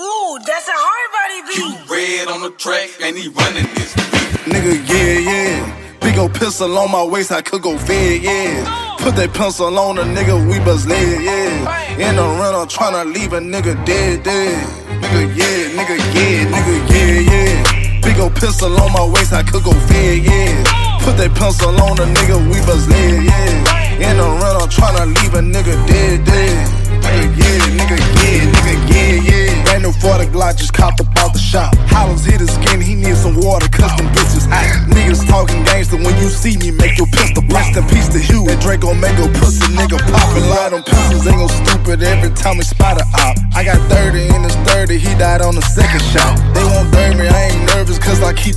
Ooh, that's a hard body You beat. red on the track and he running this beat. Nigga, yeah, yeah. Big ol' pistol on my waist, I could go fed, yeah. Put that pencil on a nigga, we buzz lead, yeah. In the rental, tryna leave a nigga dead, dead. Nigga, yeah, nigga, yeah, nigga, yeah, yeah. Big ol' pistol on my waist, I could go fed, yeah. Put that pencil on a nigga, we buzz lead, yeah. In the rental, tryna leave a nigga dead, dead. Nigga, yeah, nigga, yeah, nigga, yeah, new 40 Glock, just copped up out the shop. Hollows hit his skin, he needs some water, cause them bitches hot. Niggas talking gangster when you see me, make your pistol pop. Rest in peace to Hugh, that Draco make a pussy nigga pop. A lot them pistols ain't gon' stupid every time we spot a op. I got 30 in his 30, he died on the second shot. They won't burn me, I ain't nervous cause I keep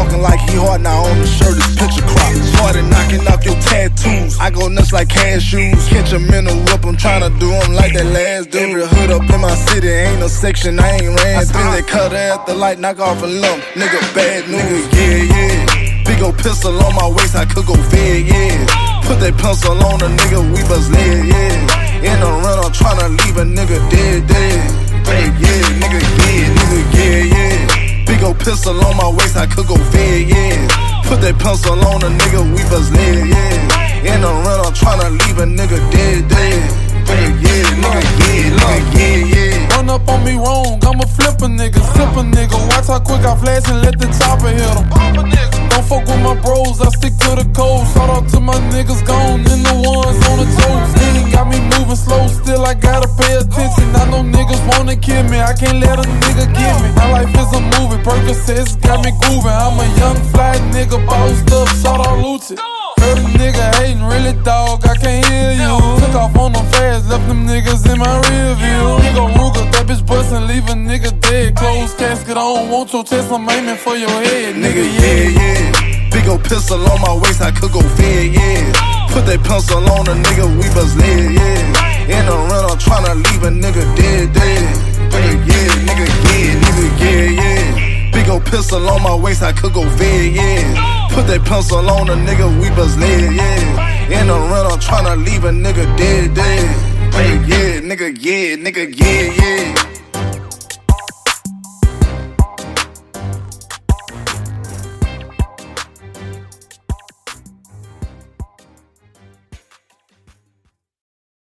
talking like he hard, now on the shirt is picture crop. Started knocking off your tattoos. I go nuts like cashews. Catch him in a whip, I'm trying to do him like that last dude. Every hood up in my city, ain't no section, I ain't ran. Spin that cutter at the light, knock off a lump. Nigga, bad news, yeah, yeah. Big ol' pistol on my waist, I could go fed, yeah. Put that pencil on a nigga, we buzz lead, yeah. In the rental, tryna leave a nigga dead, dead. Pistol on my waist, I could go fed, yeah. Put that pencil on a nigga, we buzz lead, yeah. In the run, I'm tryna leave a nigga dead, dead. Nigga, yeah, nigga, yeah, nigga, yeah, yeah. Run up on me wrong, I'ma flip a nigga, zip a nigga. Watch how quick I flash and let the chopper hit him. Don't fuck with my bros, I stick to the code. Shout out to my niggas gone and the ones on the toes. Lean got me moving slow, still I gotta pay attention. I wanna kill me, I can't let a nigga get me. My life is a movie, Percocets got me grooving. I'm a young fly nigga, bossed up, shout out Lucci. Heard a nigga hating, really dog, I can't hear you. Took off on them fast, left them niggas in my rear view. Nigga Ruger, that bitch bustin', leave a nigga dead. Closed casket on, want your chest, I'm aiming for your head, nigga, yeah. yeah, yeah. Big ol' pistol on my waist, I could go fed, yeah. Put that pencil on a nigga, we lead, yeah. Pistol on my waist, I could go fed, yeah. Put that pencil on a nigga, we buzz lead, yeah. In the rental, tryna leave a nigga dead, dead. Yeah, nigga, yeah, nigga, yeah, yeah.